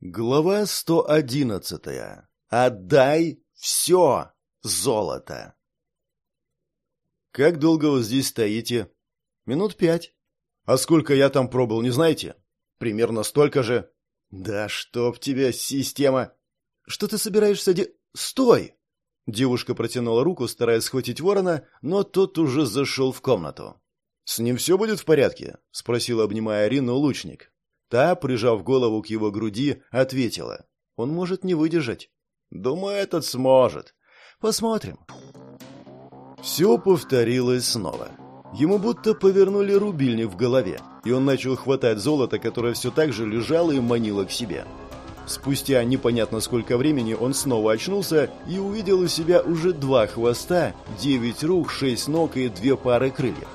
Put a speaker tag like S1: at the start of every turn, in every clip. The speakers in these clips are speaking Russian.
S1: Глава 111. Отдай все золото. Как долго вы здесь стоите? Минут пять. А сколько я там пробыл, не знаете? Примерно столько же. Да чтоб тебя, система. Что ты собираешься де... Стой! Девушка протянула руку, стараясь схватить ворона, но тот уже зашел в комнату. «С ним все будет в порядке?» — спросил, обнимая Арину, лучник. Та, прижав голову к его груди, ответила. «Он может не выдержать». «Думаю, этот сможет. Посмотрим». Все повторилось снова. Ему будто повернули рубильник в голове, и он начал хватать золото, которое все так же лежало и манило к себе. Спустя непонятно сколько времени он снова очнулся и увидел у себя уже два хвоста, девять рук, шесть ног и две пары крыльев.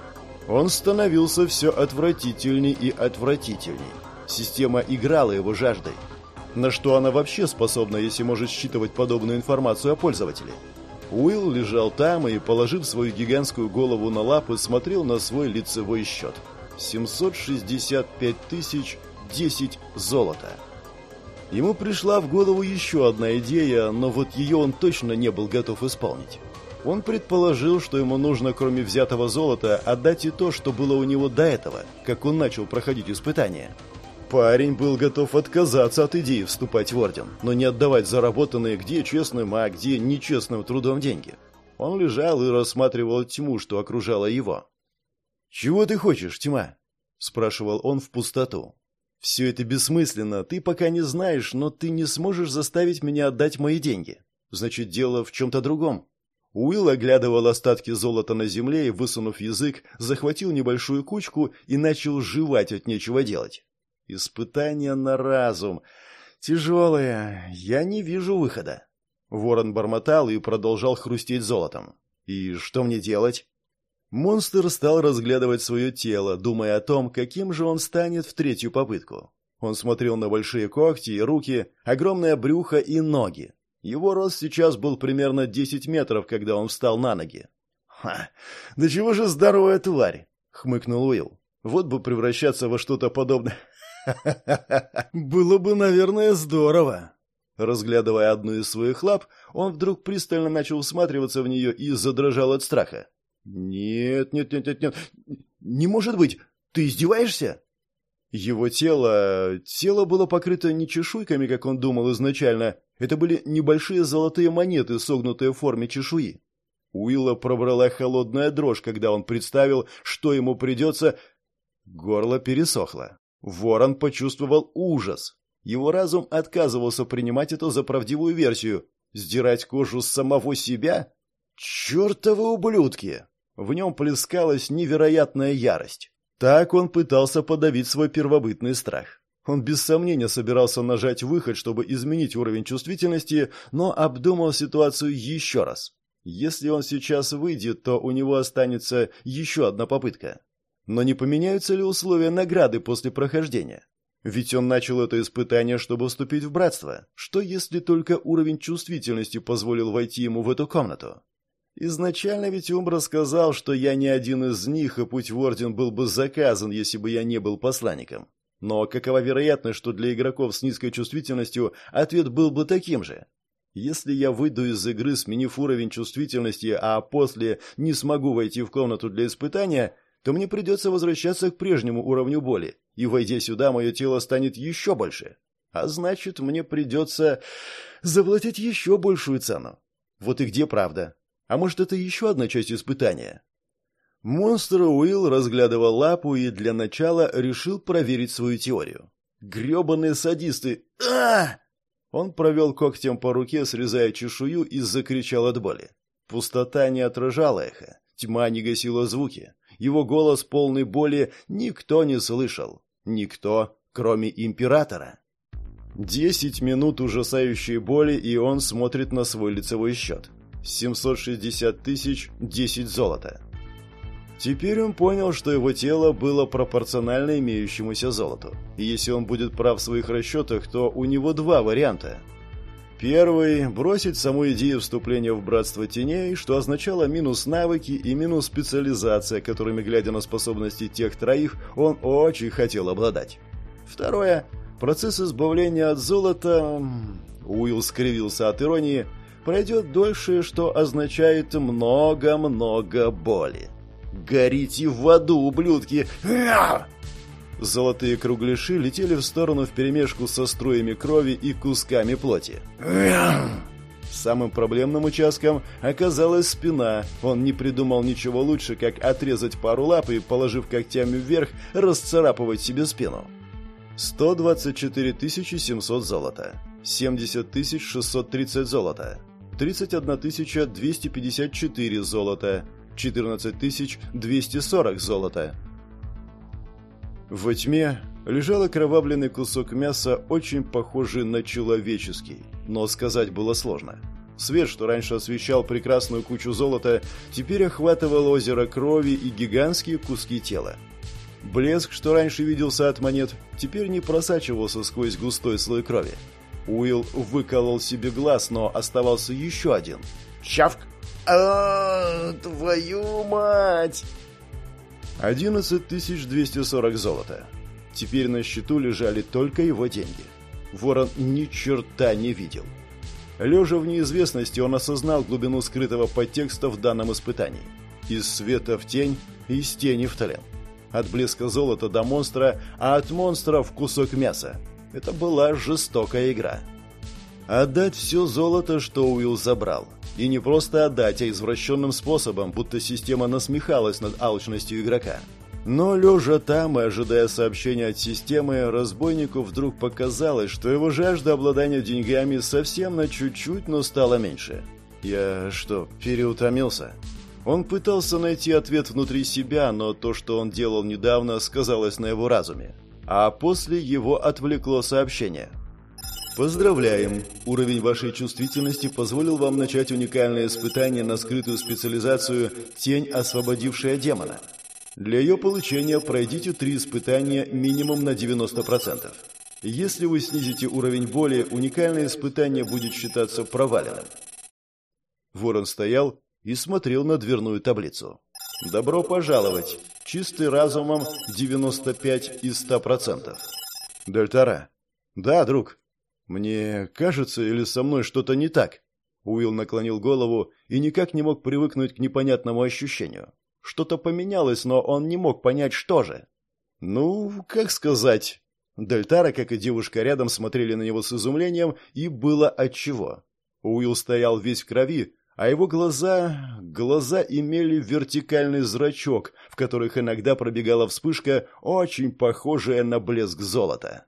S1: Он становился все отвратительней и отвратительней. Система играла его жаждой. На что она вообще способна, если может считывать подобную информацию о пользователе? Уилл лежал там и, положив свою гигантскую голову на лапы, смотрел на свой лицевой счет. 765 тысяч 10 золота. Ему пришла в голову еще одна идея, но вот ее он точно не был готов исполнить. Он предположил, что ему нужно, кроме взятого золота, отдать и то, что было у него до этого, как он начал проходить испытания. Парень был готов отказаться от идеи вступать в орден, но не отдавать заработанные где честным, а где нечестным трудом деньги. Он лежал и рассматривал тьму, что окружала его. «Чего ты хочешь, тьма?» – спрашивал он в пустоту. «Все это бессмысленно, ты пока не знаешь, но ты не сможешь заставить меня отдать мои деньги. Значит, дело в чем-то другом». Уилл оглядывал остатки золота на земле и, высунув язык, захватил небольшую кучку и начал жевать от нечего делать. Испытание на разум. Тяжелое. Я не вижу выхода. Ворон бормотал и продолжал хрустеть золотом. И что мне делать? Монстр стал разглядывать свое тело, думая о том, каким же он станет в третью попытку. Он смотрел на большие когти и руки, огромное брюхо и ноги. Его рост сейчас был примерно 10 метров, когда он встал на ноги. «Ха! Да чего же здоровая тварь!» — хмыкнул Уилл. «Вот бы превращаться во что-то подобное Было бы, наверное, здорово. Разглядывая одну из своих лап, он вдруг пристально начал всматриваться в нее и задрожал от страха. «Нет, нет, нет, нет, нет, не может быть! Ты издеваешься?» Его тело... Тело было покрыто не чешуйками, как он думал изначально. Это были небольшие золотые монеты, согнутые в форме чешуи. Уилла пробрала холодная дрожь, когда он представил, что ему придется... Горло пересохло. Ворон почувствовал ужас. Его разум отказывался принимать это за правдивую версию. Сдирать кожу с самого себя? Чертовы ублюдки! В нем плескалась невероятная ярость. Так он пытался подавить свой первобытный страх. Он без сомнения собирался нажать выход, чтобы изменить уровень чувствительности, но обдумал ситуацию еще раз. Если он сейчас выйдет, то у него останется еще одна попытка. Но не поменяются ли условия награды после прохождения? Ведь он начал это испытание, чтобы вступить в братство. Что если только уровень чувствительности позволил войти ему в эту комнату? Изначально ведь Умбра сказал, что я не один из них, и путь в Орден был бы заказан, если бы я не был посланником. Но какова вероятность, что для игроков с низкой чувствительностью ответ был бы таким же? Если я выйду из игры, сменив уровень чувствительности, а после не смогу войти в комнату для испытания, то мне придется возвращаться к прежнему уровню боли, и, войдя сюда, мое тело станет еще больше. А значит, мне придется заплатить еще большую цену. Вот и где правда? А может, это еще одна часть испытания? Монстр Уилл разглядывал лапу и для начала решил проверить свою теорию. Гребаные садисты! а Он провел когтем по руке, срезая чешую, и закричал от боли. Пустота не отражала эхо, тьма не гасила звуки. Его голос полный боли никто не слышал. Никто, кроме императора. Десять минут ужасающей боли, и он смотрит на свой лицевой счет. 760 тысяч 10 золота. Теперь он понял, что его тело было пропорционально имеющемуся золоту. И если он будет прав в своих расчетах, то у него два варианта – Первый – бросить саму идею вступления в Братство Теней, что означало минус навыки и минус специализация, которыми, глядя на способности тех троих, он очень хотел обладать. Второе – Процесс избавления от золота... Уилл скривился от иронии. Пройдет дольше, что означает много-много боли. «Горите в аду, ублюдки!» Золотые кругляши летели в сторону вперемешку со струями крови и кусками плоти. Самым проблемным участком оказалась спина. Он не придумал ничего лучше, как отрезать пару лап и, положив когтями вверх, расцарапывать себе спину. 124 700 золота. 70 630 золота. 31 254 золота. 14 240 золота. Во тьме лежал окровавленный кусок мяса, очень похожий на человеческий, но сказать было сложно. Свет, что раньше освещал прекрасную кучу золота, теперь охватывал озеро крови и гигантские куски тела. Блеск, что раньше виделся от монет, теперь не просачивался сквозь густой слой крови. Уилл выколол себе глаз, но оставался еще один. «Чавк!» а, твою мать!» 11 240 золота. Теперь на счету лежали только его деньги. Ворон ни черта не видел. Лежа в неизвестности, он осознал глубину скрытого подтекста в данном испытании. Из света в тень, из тени в тлен. От блеска золота до монстра, а от монстра в кусок мяса. Это была жестокая игра. Отдать все золото, что Уилл забрал. И не просто отдать, а извращенным способом, будто система насмехалась над алчностью игрока. Но лежа там и ожидая сообщения от системы, разбойнику вдруг показалось, что его жажда обладания деньгами совсем на чуть-чуть, но стала меньше. Я что, переутомился? Он пытался найти ответ внутри себя, но то, что он делал недавно, сказалось на его разуме. А после его отвлекло сообщение – Поздравляем! Уровень вашей чувствительности позволил вам начать уникальное испытание на скрытую специализацию «Тень, освободившая демона». Для ее получения пройдите три испытания минимум на 90%. Если вы снизите уровень боли, уникальное испытание будет считаться проваленным. Ворон стоял и смотрел на дверную таблицу. «Добро пожаловать! Чистый разумом 95 из 100%. Дельтара. Да, друг. «Мне кажется, или со мной что-то не так?» Уилл наклонил голову и никак не мог привыкнуть к непонятному ощущению. Что-то поменялось, но он не мог понять, что же. «Ну, как сказать...» Дельтара, как и девушка рядом, смотрели на него с изумлением, и было отчего. Уилл стоял весь в крови, а его глаза... глаза имели вертикальный зрачок, в которых иногда пробегала вспышка, очень похожая на блеск золота.